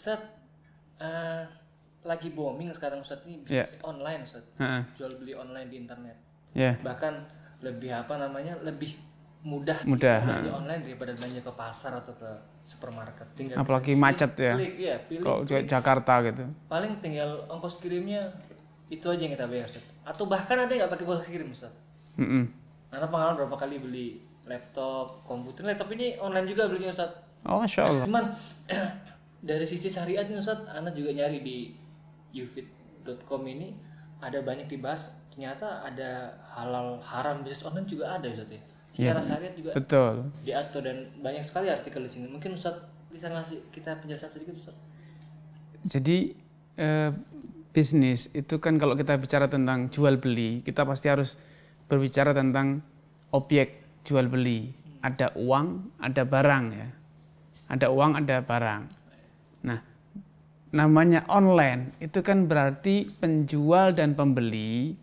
Ustaz, eh, lagi booming sekarang Ustaz ini bisnis online Ustaz. Heeh. Jual beli online di internet. Ya, Bahkan lebih apa namanya? Lebih mudah Mudah, belanja online daripada belanja ke pasar atau ke supermarket. Tinggal apalagi macet ya. klik, iya, pilih. Juga Jakarta gitu. Paling tinggal ongkos kirimnya itu aja yang kita bayar Ustaz. Atau bahkan ada yang nggak pakai ongkos kirim Ustaz. Mm-mm. Karena pengalaman berapa kali beli laptop, komputer, laptop ini online juga belinya Ustaz. Oh, masya Allah. Cuman dari sisi syariat nih Ustaz, Anda juga nyari di ufit.com ini ada banyak dibahas. Ternyata ada halal haram bisnis online juga ada Ustaz ya. Secara syariat juga Betul. diatur dan banyak sekali artikel di sini. Mungkin Ustaz bisa ngasih kita penjelasan sedikit Ustaz. Jadi eh, bisnis itu kan kalau kita bicara tentang jual beli, kita pasti harus berbicara tentang objek jual beli. Ada uang, ada barang ya. Ada uang, ada barang. Nah, namanya online itu kan berarti penjual dan pembeli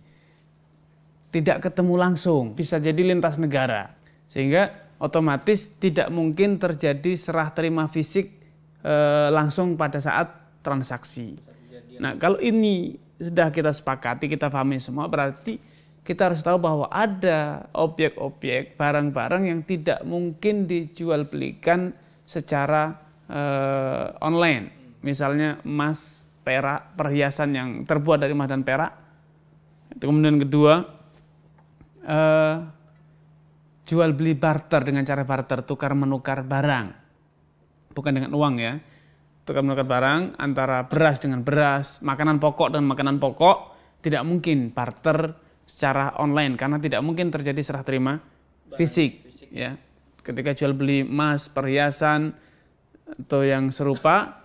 tidak ketemu langsung, bisa jadi lintas negara. Sehingga otomatis tidak mungkin terjadi serah terima fisik eh, langsung pada saat transaksi. Nah, kalau ini sudah kita sepakati, kita pahami semua, berarti kita harus tahu bahwa ada objek-objek, barang-barang yang tidak mungkin dijual belikan secara eh, online. Misalnya emas, perak, perhiasan yang terbuat dari emas dan perak. Itu kemudian kedua, eh, jual beli barter dengan cara barter, tukar menukar barang, bukan dengan uang ya. Tukar menukar barang antara beras dengan beras, makanan pokok dan makanan pokok tidak mungkin barter secara online karena tidak mungkin terjadi serah terima fisik, ya. Ketika jual beli emas, perhiasan atau yang serupa,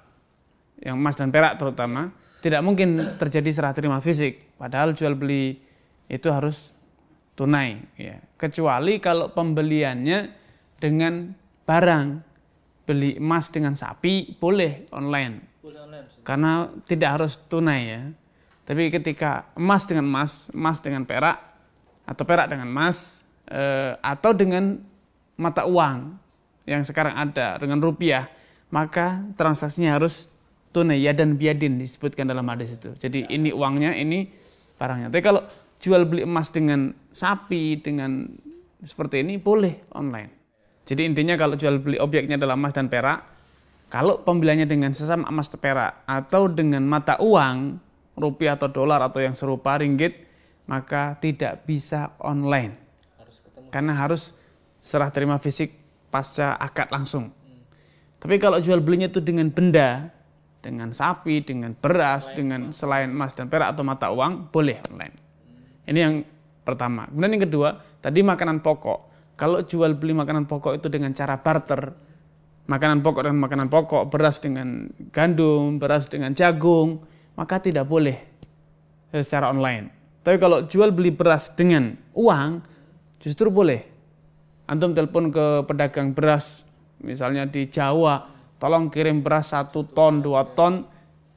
yang emas dan perak terutama, tidak mungkin terjadi serah terima fisik. Padahal jual beli itu harus tunai ya. Kecuali kalau pembeliannya dengan barang. Beli emas dengan sapi boleh online Boleh online Ustaz. karena tidak harus tunai ya. Tapi ketika emas dengan emas, emas dengan perak atau perak dengan emas eh, atau dengan mata uang yang sekarang ada dengan rupiah, maka transaksinya harus tunai ya dan biadin disebutkan dalam hadis itu. Jadi ini uangnya, ini barangnya. Tapi kalau jual beli emas dengan sapi dengan seperti ini boleh online. Jadi intinya kalau jual beli objeknya adalah emas dan perak, kalau pembeliannya dengan sesama emas dan perak atau dengan mata uang, rupiah atau dolar atau yang serupa ringgit, maka tidak bisa online. Harus ketemu. Karena harus serah terima fisik pasca akad langsung. Tapi kalau jual belinya itu dengan benda, dengan sapi, dengan beras, dengan selain emas dan perak atau mata uang, boleh online. Ini yang pertama. Kemudian yang kedua, tadi makanan pokok. Kalau jual beli makanan pokok itu dengan cara barter, makanan pokok dengan makanan pokok, beras dengan gandum, beras dengan jagung, maka tidak boleh secara online. Tapi kalau jual beli beras dengan uang, justru boleh. Antum telepon ke pedagang beras, misalnya di Jawa, tolong kirim beras satu ton, dua ton,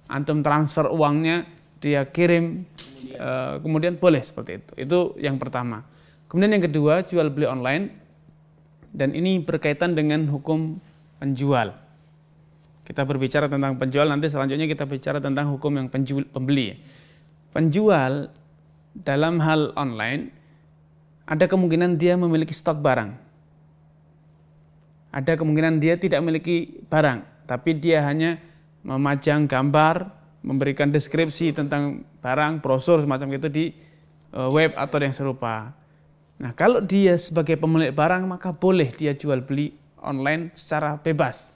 antum transfer uangnya, dia kirim, eh, kemudian boleh seperti itu. Itu yang pertama. Kemudian yang kedua, jual beli online, dan ini berkaitan dengan hukum penjual. Kita berbicara tentang penjual, nanti selanjutnya kita bicara tentang hukum yang penjual, pembeli. Penjual dalam hal online, ada kemungkinan dia memiliki stok barang. Ada kemungkinan dia tidak memiliki barang, tapi dia hanya memajang gambar, memberikan deskripsi tentang barang, brosur semacam itu di eh, web atau yang serupa. Nah, kalau dia sebagai pemilik barang, maka boleh dia jual beli online secara bebas.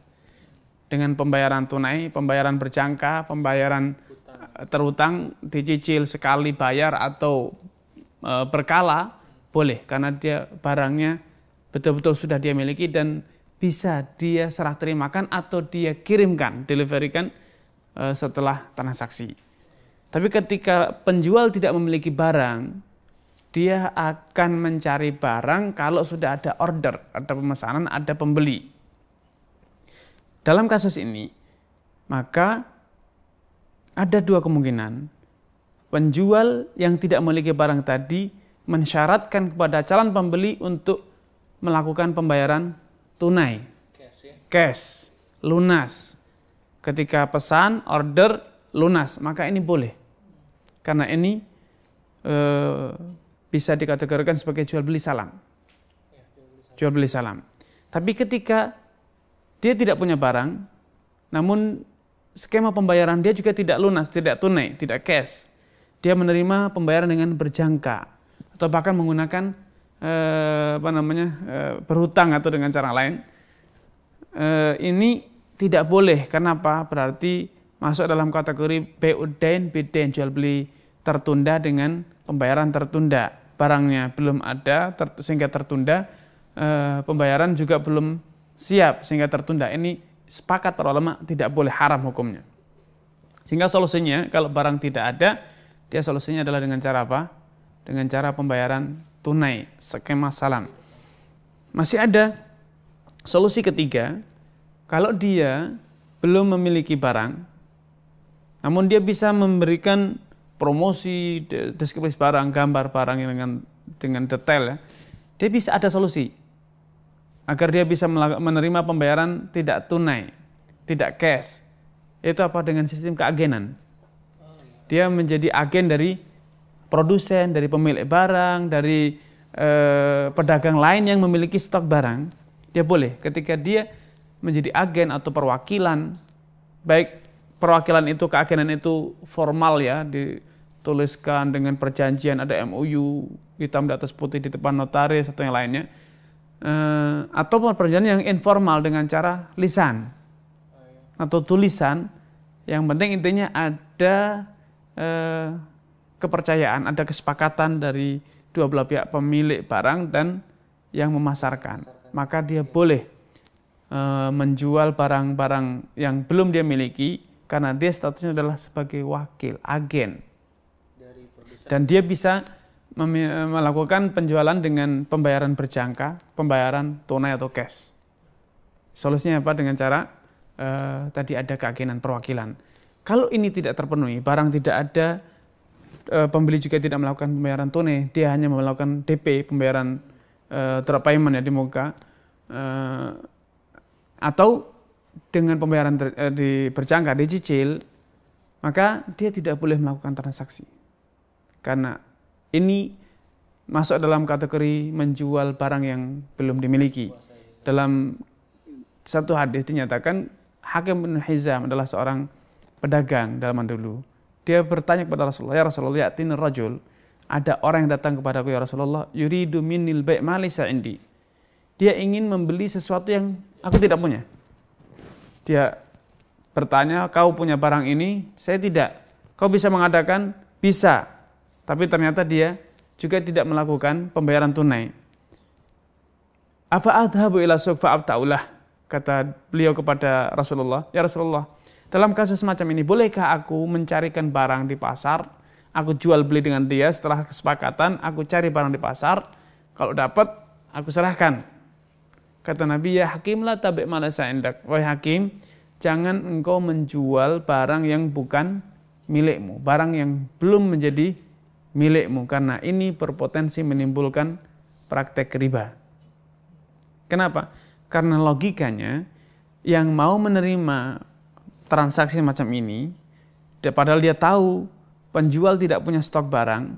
Dengan pembayaran tunai, pembayaran berjangka, pembayaran terutang, dicicil sekali bayar atau e, berkala, boleh. Karena dia barangnya betul-betul sudah dia miliki dan bisa dia serah terimakan atau dia kirimkan, deliverikan e, setelah transaksi. Tapi ketika penjual tidak memiliki barang, dia akan mencari barang kalau sudah ada order, ada pemesanan, ada pembeli. Dalam kasus ini, maka ada dua kemungkinan. Penjual yang tidak memiliki barang tadi mensyaratkan kepada calon pembeli untuk melakukan pembayaran tunai, Cash lunas. Ketika pesan, order, lunas, maka ini boleh. Karena ini e, bisa dikategorikan sebagai jual beli salam. Jual beli salam. Tapi ketika dia tidak punya barang, namun skema pembayaran dia juga tidak lunas, tidak tunai, tidak cash. Dia menerima pembayaran dengan berjangka atau bahkan menggunakan eh, apa namanya eh, berhutang atau dengan cara lain. Eh, ini tidak boleh. Kenapa? Berarti masuk dalam kategori BUDN, BDN jual beli tertunda dengan pembayaran tertunda. Barangnya belum ada ter, sehingga tertunda, eh, pembayaran juga belum siap sehingga tertunda. Ini sepakat para ulama tidak boleh haram hukumnya. Sehingga solusinya kalau barang tidak ada, dia solusinya adalah dengan cara apa? Dengan cara pembayaran tunai, skema salam. Masih ada solusi ketiga, kalau dia belum memiliki barang, namun dia bisa memberikan promosi, deskripsi barang, gambar barang dengan dengan detail ya, dia bisa ada solusi agar dia bisa menerima pembayaran tidak tunai, tidak cash. Itu apa dengan sistem keagenan? Dia menjadi agen dari produsen, dari pemilik barang, dari eh, pedagang lain yang memiliki stok barang. Dia boleh ketika dia menjadi agen atau perwakilan, baik perwakilan itu keagenan itu formal ya, dituliskan dengan perjanjian ada MOU hitam di atas putih di depan notaris atau yang lainnya uh, atau perjanjian yang informal dengan cara lisan atau tulisan yang penting intinya ada uh, kepercayaan ada kesepakatan dari dua belah pihak pemilik barang dan yang memasarkan maka dia boleh uh, menjual barang-barang yang belum dia miliki karena dia statusnya adalah sebagai wakil agen dan dia bisa melakukan penjualan dengan pembayaran berjangka, pembayaran tunai atau cash. Solusinya apa? Dengan cara uh, tadi ada keagenan perwakilan. Kalau ini tidak terpenuhi, barang tidak ada, pembeli juga tidak melakukan pembayaran tunai, dia hanya melakukan DP, pembayaran uh, drop payment ya di muka, uh, atau dengan pembayaran ter, uh, di berjangka, dicicil, maka dia tidak boleh melakukan transaksi. Karena ini masuk dalam kategori menjual barang yang belum dimiliki. Dalam satu hadis dinyatakan Hakim bin Hizam adalah seorang pedagang dalam dulu. Dia bertanya kepada Rasulullah, "Ya Rasulullah, yatin rajul, ada orang yang datang kepada aku ya Rasulullah, yuridu minnil bai' ma indi." Dia ingin membeli sesuatu yang aku tidak punya. Dia bertanya, "Kau punya barang ini?" Saya tidak. Kau bisa mengadakan? Bisa. Tapi ternyata dia juga tidak melakukan pembayaran tunai. Apa adhabu ila suq fa'abta'ulah? Kata beliau kepada Rasulullah, Ya Rasulullah, dalam kasus semacam ini, bolehkah aku mencarikan barang di pasar? Aku jual beli dengan dia setelah kesepakatan, aku cari barang di pasar. Kalau dapat, aku serahkan. Kata Nabi, ya hakim lah tabik malasa indak. Wahai hakim, jangan engkau menjual barang yang bukan milikmu. Barang yang belum menjadi milikmu karena ini berpotensi menimbulkan praktek riba. Kenapa? Karena logikanya yang mau menerima transaksi macam ini, padahal dia tahu penjual tidak punya stok barang,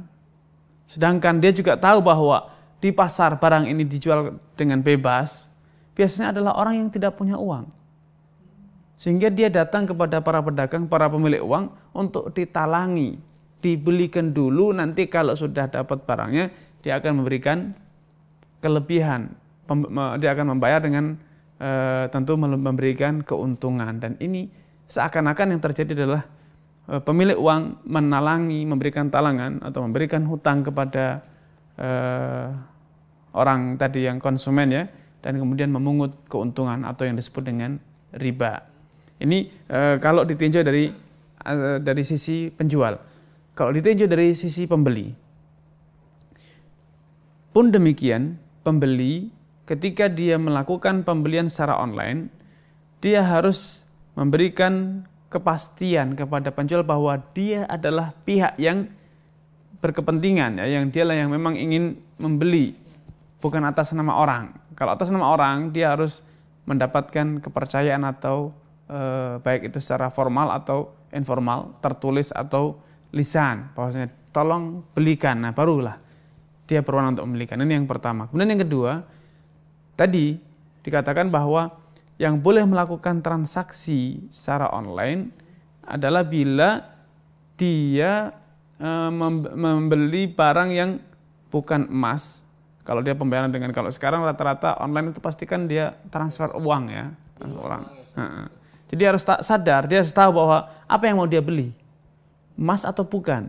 sedangkan dia juga tahu bahwa di pasar barang ini dijual dengan bebas, biasanya adalah orang yang tidak punya uang. Sehingga dia datang kepada para pedagang, para pemilik uang untuk ditalangi, dibelikan dulu. Nanti kalau sudah dapat barangnya dia akan memberikan kelebihan. Dia akan membayar dengan e, tentu memberikan keuntungan. Dan ini seakan-akan yang terjadi adalah e, pemilik uang menalangi memberikan talangan atau memberikan hutang kepada e, orang tadi yang konsumen ya dan kemudian memungut keuntungan atau yang disebut dengan riba ini e, kalau ditinjau dari e, dari sisi penjual kalau ditinjau dari sisi pembeli. Pun demikian, pembeli ketika dia melakukan pembelian secara online, dia harus memberikan kepastian kepada penjual bahwa dia adalah pihak yang berkepentingan ya, yang dialah yang memang ingin membeli bukan atas nama orang. Kalau atas nama orang dia harus mendapatkan kepercayaan atau eh, baik itu secara formal atau informal, tertulis atau lisan, bahwasanya tolong belikan. Nah, barulah dia berwenang untuk membelikan. Ini yang pertama. Kemudian yang kedua, tadi dikatakan bahwa yang boleh melakukan transaksi secara online adalah bila dia eh, membeli barang yang bukan emas. Kalau dia pembayaran dengan kalau sekarang rata-rata online itu pasti kan dia transfer uang ya, transfer uang. Jadi harus sadar, dia harus tahu bahwa apa yang mau dia beli, emas atau bukan.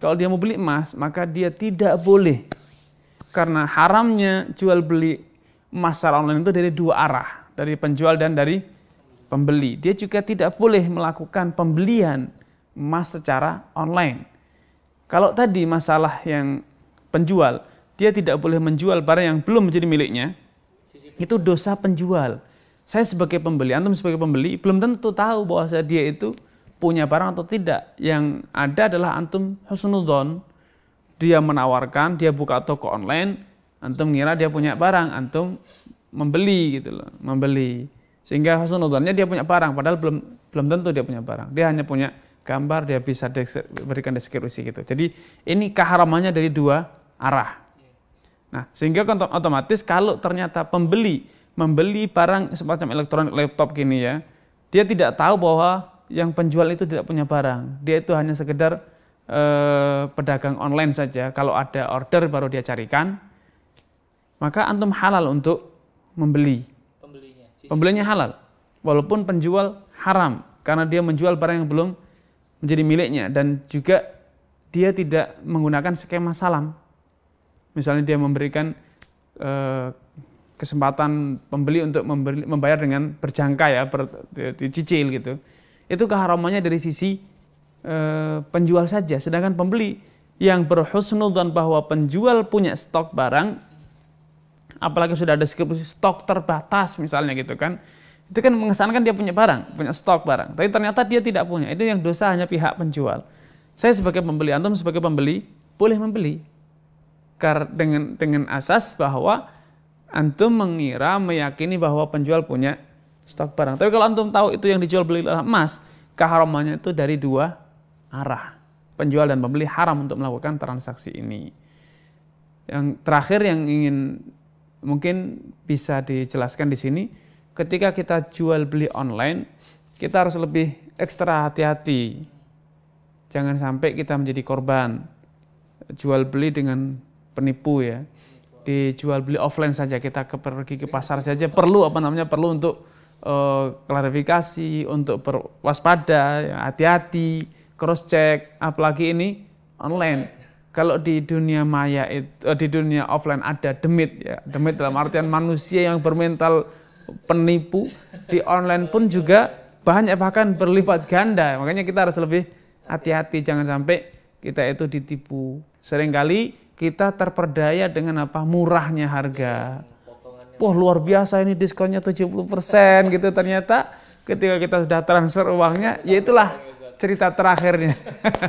Kalau dia mau beli emas, maka dia tidak boleh karena haramnya jual beli emas secara online itu dari dua arah, dari penjual dan dari pembeli. Dia juga tidak boleh melakukan pembelian emas secara online. Kalau tadi masalah yang penjual, dia tidak boleh menjual barang yang belum menjadi miliknya, itu dosa penjual saya sebagai pembeli, antum sebagai pembeli belum tentu tahu bahwa dia itu punya barang atau tidak. Yang ada adalah antum husnudon. Dia menawarkan, dia buka toko online, antum ngira dia punya barang, antum membeli gitu loh, membeli. Sehingga husnudonnya dia punya barang, padahal belum belum tentu dia punya barang. Dia hanya punya gambar, dia bisa berikan deskripsi gitu. Jadi ini keharamannya dari dua arah. Nah, sehingga otomatis kalau ternyata pembeli membeli barang semacam elektronik laptop gini ya, dia tidak tahu bahwa yang penjual itu tidak punya barang. Dia itu hanya sekedar eh, pedagang online saja. Kalau ada order baru dia carikan, maka antum halal untuk membeli. Pembelinya. Pembelinya halal. Walaupun penjual haram karena dia menjual barang yang belum menjadi miliknya dan juga dia tidak menggunakan skema salam. Misalnya dia memberikan eh, kesempatan pembeli untuk membeli, membayar dengan berjangka ya, ber, dicicil gitu. Itu keharamannya dari sisi e, penjual saja. Sedangkan pembeli yang berhusnudzon bahwa penjual punya stok barang, apalagi sudah ada stok terbatas misalnya gitu kan, itu kan mengesankan dia punya barang, punya stok barang. Tapi ternyata dia tidak punya. Itu yang dosa hanya pihak penjual. Saya sebagai pembeli, antum sebagai pembeli boleh membeli. Karena dengan dengan asas bahwa antum mengira meyakini bahwa penjual punya stok barang. Tapi kalau antum tahu itu yang dijual beli emas, keharamannya itu dari dua arah. Penjual dan pembeli haram untuk melakukan transaksi ini. Yang terakhir yang ingin mungkin bisa dijelaskan di sini, ketika kita jual beli online, kita harus lebih ekstra hati-hati. Jangan sampai kita menjadi korban jual beli dengan penipu ya dijual beli offline saja kita ke, pergi ke pasar saja perlu apa namanya perlu untuk uh, klarifikasi untuk berwaspada ya, hati-hati cross check apalagi ini online kalau di dunia maya itu uh, di dunia offline ada demit ya. Demit dalam artian manusia yang bermental penipu. Di online pun juga banyak bahkan berlipat ganda. Makanya kita harus lebih hati-hati. Jangan sampai kita itu ditipu. Seringkali kita terperdaya dengan apa? Murahnya harga. Wah luar biasa ini diskonnya 70% gitu. Ternyata ketika kita sudah transfer uangnya ya itulah cerita terakhirnya.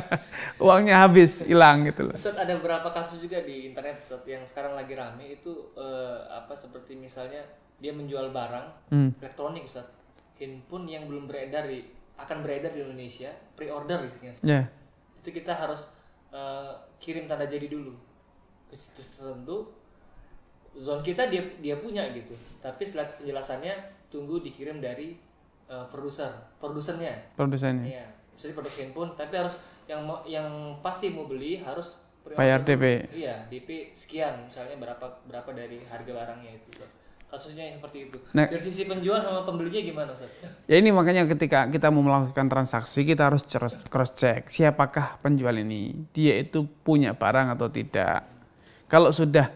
uangnya habis hilang gitu loh. Ustaz ada beberapa kasus juga di internet Ustaz yang sekarang lagi rame itu eh, apa seperti misalnya dia menjual barang hmm. elektronik Ustaz. Handphone yang belum beredar di akan beredar di Indonesia, pre-order isinya. Yeah. Itu kita harus uh, kirim tanda jadi dulu ke situs tertentu zone kita dia dia punya gitu tapi setelah penjelasannya tunggu dikirim dari uh, produser produsernya produsennya iya misalnya produk handphone tapi harus yang yang pasti mau beli harus bayar DP iya DP sekian misalnya berapa berapa dari harga barangnya itu kasusnya yang seperti itu. Nah, dari sisi penjual sama pembelinya gimana Ustaz? ya ini makanya ketika kita mau melakukan transaksi kita harus cross check siapakah penjual ini. Dia itu punya barang atau tidak. Kalau sudah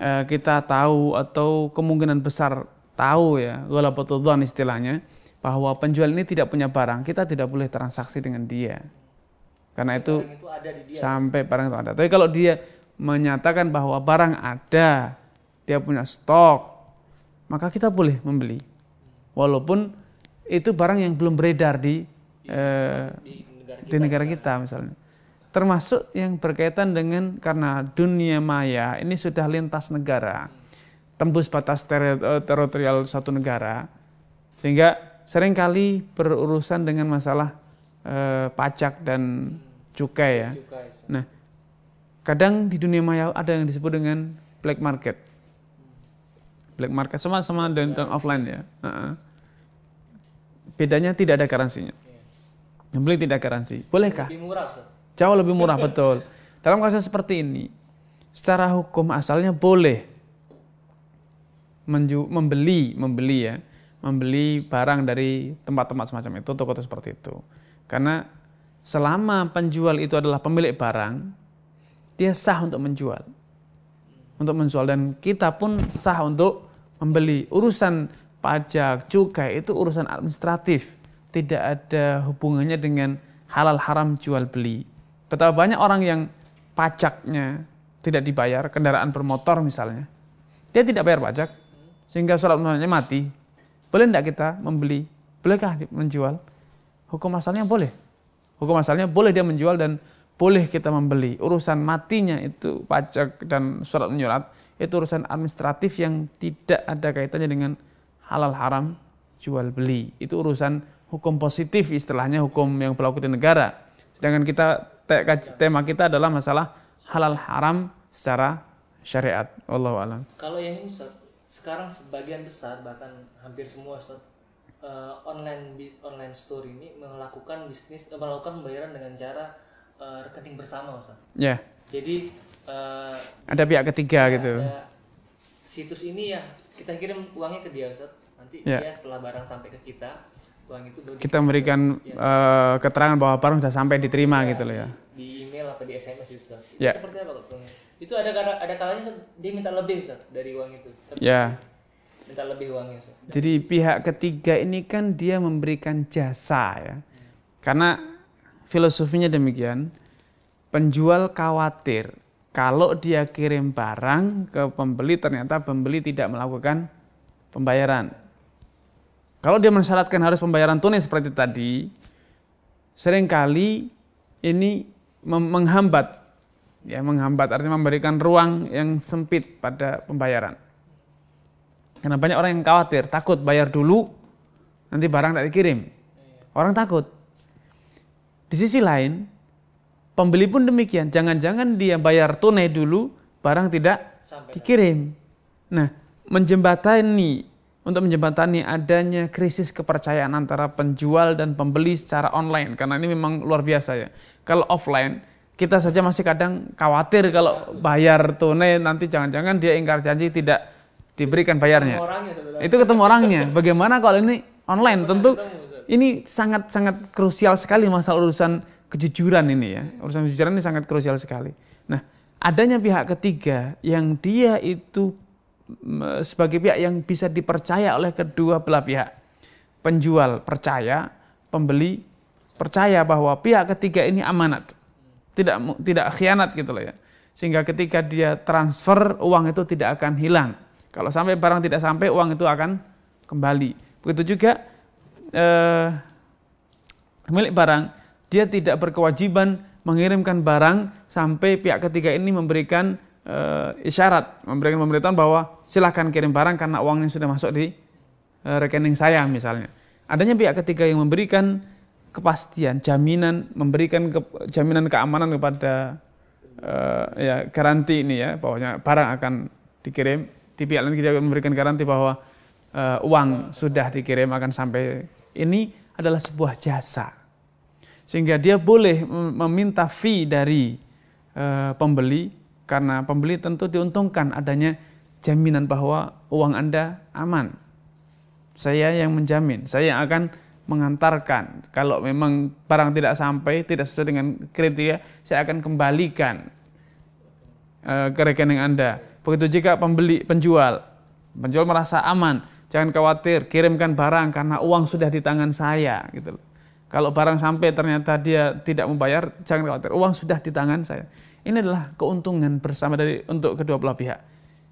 uh, kita tahu atau kemungkinan besar tahu ya, ghalabatudhan istilahnya, bahwa penjual ini tidak punya barang, kita tidak boleh transaksi dengan dia. Karena itu, itu ada di dia. sampai barang itu ada. Tapi kalau dia menyatakan bahwa barang ada, dia punya stok, maka kita boleh membeli. Walaupun itu barang yang belum beredar di, di, eh, di negara kita, di negara kita misalnya termasuk yang berkaitan dengan karena dunia maya ini sudah lintas negara, tembus batas ter teritorial satu negara, sehingga sering kali berurusan dengan masalah eh, pajak dan cukai ya. Nah, kadang di dunia maya ada yang disebut dengan black market. Black market sama-sama dengan dengan offline ya. Heeh. Bedanya tidak ada garansinya. Yang beli tidak garansi. Bolehkah? Lebih murah. Jauh lebih murah betul. Dalam kasus seperti ini, secara hukum asalnya boleh menju- membeli, membeli ya, membeli barang dari tempat-tempat semacam itu, toko-toko seperti itu. Karena selama penjual itu adalah pemilik barang, dia sah untuk menjual, untuk menjual dan kita pun sah untuk membeli. Urusan pajak, cukai itu urusan administratif, tidak ada hubungannya dengan halal haram jual beli. Betapa banyak orang yang pajaknya tidak dibayar, kendaraan bermotor misalnya, dia tidak bayar pajak, sehingga surat mati. Boleh tidak kita membeli? Bolehkah menjual? Hukum asalnya boleh. Hukum asalnya boleh dia menjual dan boleh kita membeli. Urusan matinya itu pajak dan surat menyurat itu urusan administratif yang tidak ada kaitannya dengan halal haram jual beli. Itu urusan hukum positif istilahnya hukum yang berlaku di negara. Sedangkan kita tema kita adalah masalah halal haram secara syariat. Wallahu a'lam. Kalau yang ini sekarang sebagian besar bahkan hampir semua eh, online online store ini melakukan bisnis eh, melakukan pembayaran dengan cara eh, rekening bersama Ustaz. Ya, Jadi eh, ada pihak ketiga gitu. ada situs ini ya kita kirim uangnya ke dia Ustaz. Nanti Ya. dia setelah barang sampai ke kita, uang itu Kita memberikan eh, keterangan bahwa barang sudah sampai diterima gitu loh ya. di email apa di SMS itu Ustaz. Ya. seperti apa? Itu ada ada kalanya dia minta lebih Ustaz dari uang itu. Ustaz. Ya. Minta lebih uangnya Ustaz. Jadi pihak ketiga ini kan dia memberikan jasa ya. Karena filosofinya demikian, penjual khawatir kalau dia kirim barang ke pembeli ternyata pembeli tidak melakukan pembayaran. Kalau dia mensyaratkan harus pembayaran tunai seperti tadi, sering kali ini menghambat ya menghambat artinya memberikan ruang yang sempit pada pembayaran. Karena banyak orang yang khawatir, takut bayar dulu, nanti barang tidak dikirim. Orang takut. Di sisi lain, pembeli pun demikian. Jangan-jangan dia bayar tunai dulu, barang tidak Sampai dikirim. Nah, menjembatani, untuk menjembatani adanya krisis kepercayaan antara penjual dan pembeli secara online. Karena ini memang luar biasa ya. Kalau offline, kita saja masih kadang khawatir kalau bayar tunai nanti jangan-jangan dia ingkar janji tidak diberikan bayarnya. orangnya sebenarnya. Itu ketemu orangnya. Bagaimana kalau ini online? Tentu ini sangat-sangat krusial sekali masalah urusan kejujuran ini ya. Urusan kejujuran ini sangat krusial sekali. Nah, adanya pihak ketiga yang dia itu sebagai pihak yang bisa dipercaya oleh kedua belah pihak. Penjual percaya, pembeli percaya bahwa pihak ketiga ini amanat. Tidak tidak khianat gitu loh ya. Sehingga ketika dia transfer uang itu tidak akan hilang. Kalau sampai barang tidak sampai uang itu akan kembali. Begitu juga eh, milik barang dia tidak berkewajiban mengirimkan barang sampai pihak ketiga ini memberikan eh, isyarat, memberikan pemberitahuan bahwa silahkan kirim barang karena uangnya sudah masuk di eh, rekening saya misalnya. Adanya pihak ketiga yang memberikan kepastian, jaminan, memberikan ke- jaminan keamanan kepada eh, ya garansi ini ya bahwa barang akan dikirim di pihak lain kita memberikan garansi bahwa eh, uang sudah dikirim akan sampai ini adalah sebuah jasa sehingga dia boleh mem- meminta fee dari eh, pembeli karena pembeli tentu diuntungkan adanya jaminan bahwa uang Anda aman. Saya yang menjamin, saya yang akan mengantarkan. Kalau memang barang tidak sampai, tidak sesuai dengan kriteria, saya akan kembalikan eh, ke rekening Anda. Begitu juga pembeli, penjual. Penjual merasa aman, jangan khawatir, kirimkan barang karena uang sudah di tangan saya gitu. Kalau barang sampai ternyata dia tidak membayar, jangan khawatir, uang sudah di tangan saya. Ini adalah keuntungan bersama dari untuk kedua belah pihak.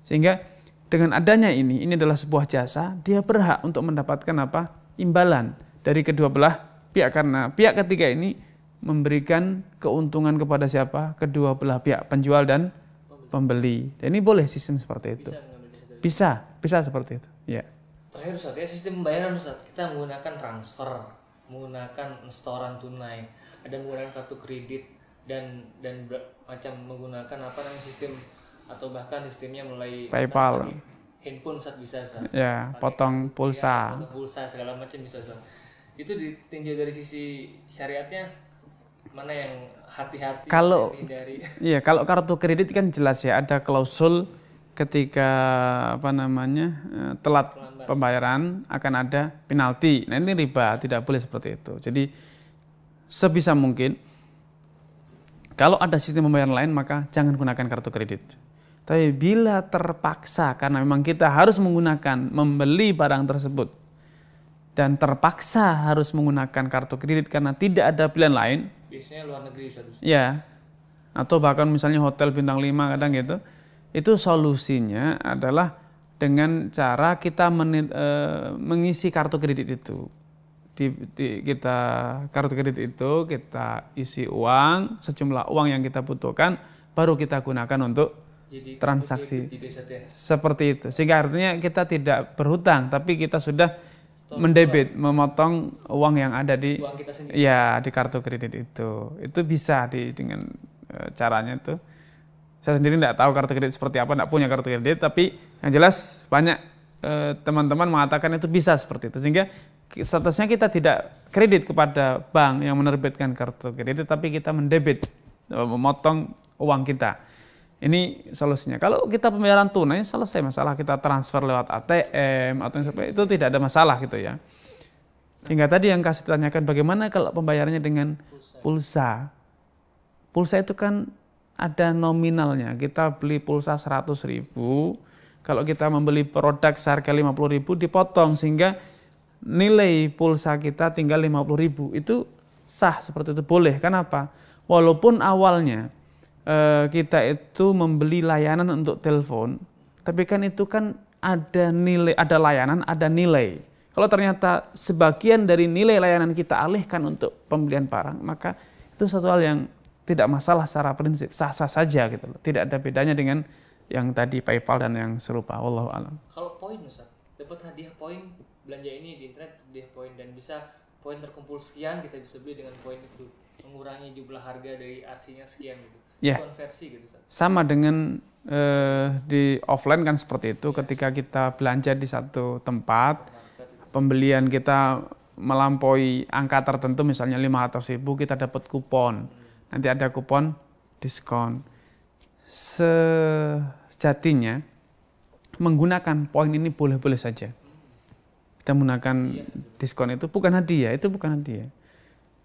Sehingga dengan adanya ini, ini adalah sebuah jasa, dia berhak untuk mendapatkan apa? imbalan dari kedua belah pihak karena pihak ketiga ini memberikan keuntungan kepada siapa? Kedua belah pihak, penjual dan pembeli. Dan ini boleh sistem seperti itu. Bisa Bisa, seperti itu. Ya. terakhir Ustaz ya sistem pembayaran Ustaz kita menggunakan transfer menggunakan setoran tunai ada menggunakan kartu kredit dan dan macam menggunakan apa namanya sistem atau bahkan sistemnya mulai PayPal. handphone Ustaz bisa Ustaz Ya, Pakai potong kartu, pulsa. ya, potong pulsa segala macam bisa Ustaz itu ditinjau dari sisi syariatnya mana yang hati-hati Kalau- dari Iya, kalau kartu kredit kan jelas ya ada klausul ketika apa namanya eh, telat pembayaran akan ada penalti. Nah ini riba, tidak boleh seperti itu. Jadi sebisa mungkin kalau ada sistem pembayaran lain maka jangan gunakan kartu kredit. Tapi bila terpaksa karena memang kita harus menggunakan membeli barang tersebut dan terpaksa harus menggunakan kartu kredit karena tidak ada pilihan lain, biasanya luar negeri Ustaz Ya. Atau bahkan misalnya hotel bintang 5 kadang gitu. Itu solusinya adalah dengan cara kita meni- eh, mengisi kartu kredit itu. Di, di- kita kartu kredit itu kita isi uang, sejumlah uang yang kita butuhkan baru kita gunakan untuk jadi Transaksi. seperti itu. Sehingga artinya kita tidak berhutang tapi kita sudah mendebit, memotong uang yang ada di uang kita sendiri Iya di kartu kredit itu itu bisa di dengan eh, caranya itu. Saya sendiri tidak tahu kartu kredit seperti apa, tidak punya kartu kredit, tapi yang jelas banyak eh, teman-teman mengatakan itu bisa seperti itu sehingga statusnya kita tidak kredit kepada bank yang menerbitkan kartu kredit, tapi kita mendebit, eh, memotong uang kita. Ini solusinya. Kalau kita pembayaran tunai selesai masalah kita transfer lewat ATM atau yang itu tidak ada masalah gitu ya. Hingga tadi yang kasih tanyakan bagaimana kalau pembayarannya dengan pulsa. Pulsa itu kan ada nominalnya. Kita beli pulsa 100 ribu. Kalau kita membeli produk seharga 50 ribu dipotong sehingga nilai pulsa kita tinggal 50 ribu. Itu sah seperti itu boleh. Kenapa? Walaupun awalnya kita itu membeli layanan untuk telepon, tapi kan itu kan ada nilai, ada layanan, ada nilai. Kalau ternyata sebagian dari nilai layanan kita alihkan untuk pembelian barang, maka itu satu hal yang tidak masalah secara prinsip, sah-sah saja gitu loh. Tidak ada bedanya dengan yang tadi PayPal dan yang serupa. Wallahu alam. kalau poin Ustaz dapat hadiah poin belanja ini di internet hadiah poin dan bisa poin terkumpul sekian kita bisa beli dengan poin itu mengurangi jumlah harga dari arsinya sekian gitu Ya. konversi gitu Sama dengan eh, di offline kan seperti itu. Ketika kita belanja di satu tempat, pembelian kita melampaui angka tertentu, misalnya 500 ribu, kita dapat kupon. Nanti ada kupon diskon. Sejatinya, menggunakan poin ini boleh-boleh saja. Kita menggunakan diskon itu bukan hadiah, itu bukan hadiah.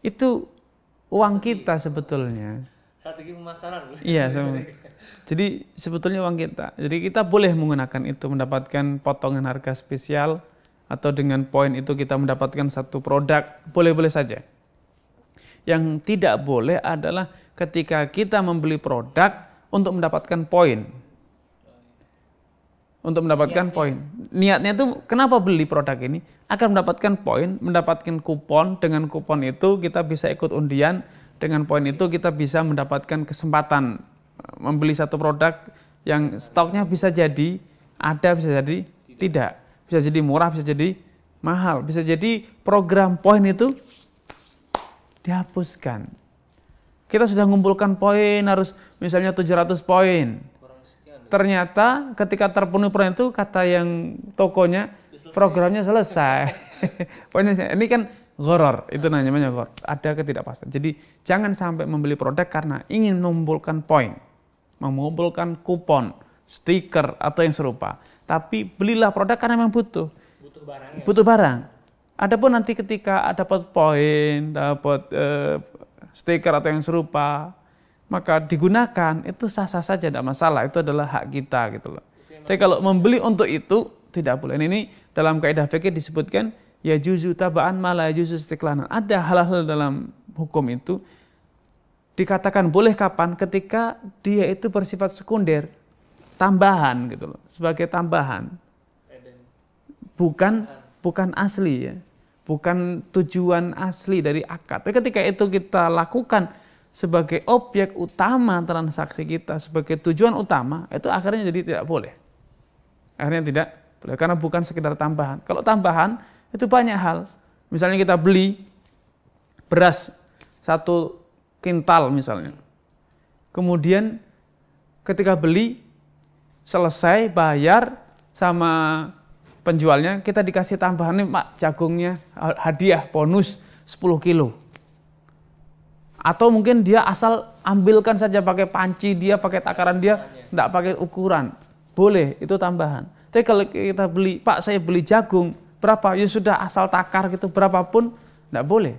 Itu uang kita sebetulnya. Strategi pemasaran. Iya, sama. Jadi sebetulnya uang kita. Jadi kita boleh menggunakan itu mendapatkan potongan harga spesial atau dengan poin itu kita mendapatkan satu produk, boleh-boleh saja. Yang tidak boleh adalah ketika kita membeli produk untuk mendapatkan poin. Untuk mendapatkan poin. Niatnya itu kenapa beli produk ini? Akan mendapatkan poin, mendapatkan kupon. Dengan kupon itu kita bisa ikut undian. Dengan poin itu kita bisa mendapatkan kesempatan eh, membeli satu produk yang stoknya bisa jadi ada, bisa jadi tidak. Bisa jadi murah, bisa jadi mahal. Bisa jadi program poin itu dihapuskan. Kita sudah mengumpulkan poin harus misalnya 700 poin. Ternyata ketika terpenuhi poin itu kata yang tokonya programnya selesai. Poinnya selesai. ini kan goror, itu namanya goror. Ada ketidakpastian. Jadi jangan sampai membeli produk karena ingin mengumpulkan poin, mengumpulkan kupon, stiker atau yang serupa. Tapi belilah produk karena memang butuh butuh barangnya butuh barang. Adapun nanti ketika dapat poin, dapat eh, stiker atau yang serupa, maka digunakan itu sah-sah saja tidak masalah. Itu adalah hak kita gitu loh. Tapi kalau membeli untuk itu tidak boleh. Ini dalam kaidah fikih disebutkan ya juzu tabaan malah juzu istiklanan. Ada hal-hal dalam hukum itu dikatakan boleh kapan? Ketika dia itu bersifat sekunder, tambahan gitu loh, sebagai tambahan. Bukan bukan asli ya. Bukan tujuan asli dari akad. Tapi ketika itu kita lakukan sebagai objek utama transaksi kita sebagai tujuan utama itu akhirnya jadi tidak boleh. Akhirnya tidak boleh karena bukan sekedar tambahan. Kalau tambahan itu banyak hal. Misalnya kita beli beras satu kintal misalnya. Kemudian ketika beli selesai bayar sama penjualnya kita dikasih tambahan nih mak jagungnya hadiah bonus 10 kilo atau mungkin dia asal ambilkan saja pakai panci dia pakai takaran dia tidak pakai ukuran boleh itu tambahan tapi kalau kita beli pak saya beli jagung berapa ya sudah asal takar gitu berapapun tidak boleh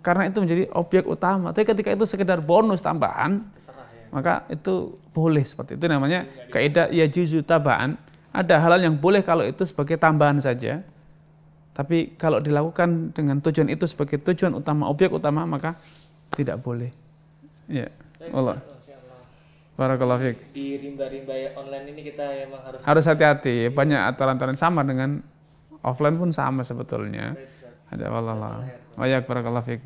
karena itu menjadi objek utama tapi ketika itu sekedar bonus tambahan ya. maka itu boleh seperti itu namanya kaidah ya juzu tabaan ada hal-hal yang boleh kalau itu sebagai tambahan saja tapi kalau dilakukan dengan tujuan itu sebagai tujuan utama objek utama maka tidak boleh. Ya. Allah. Barakallahu fiik. Di rimba-rimba online ini kita emang harus harus hati-hati. Banyak aturan-aturan sama dengan offline pun sama sebetulnya. Ada wallah. Baik, barakallahu fiik.